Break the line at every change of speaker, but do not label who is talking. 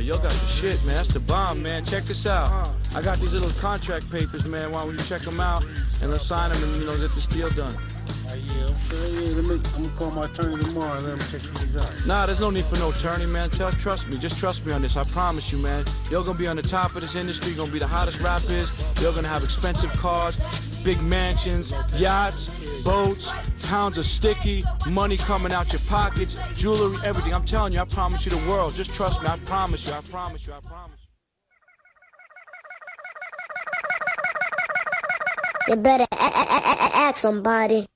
Yo got the shit, man. That's the bomb, man. Check this out. I got these little contract papers, man. Why don't you check them out and let's sign them and, you know, get this deal done.
Uh, yeah, okay, yeah, let me, I'm gonna call my attorney tomorrow and let him check these out.
Nah, there's no need for no attorney, man. Tell, trust me. Just trust me on this. I promise you, man. You're gonna be on the top of this industry. You're gonna be the hottest rappers. You're gonna have expensive cars, big mansions, yachts, boats, pounds of sticky, money coming out your pockets, jewelry, everything. I'm telling you, I promise you the world. Just trust me. I promise you. I promise you. I promise you.
You better a- a- a- a- ask somebody.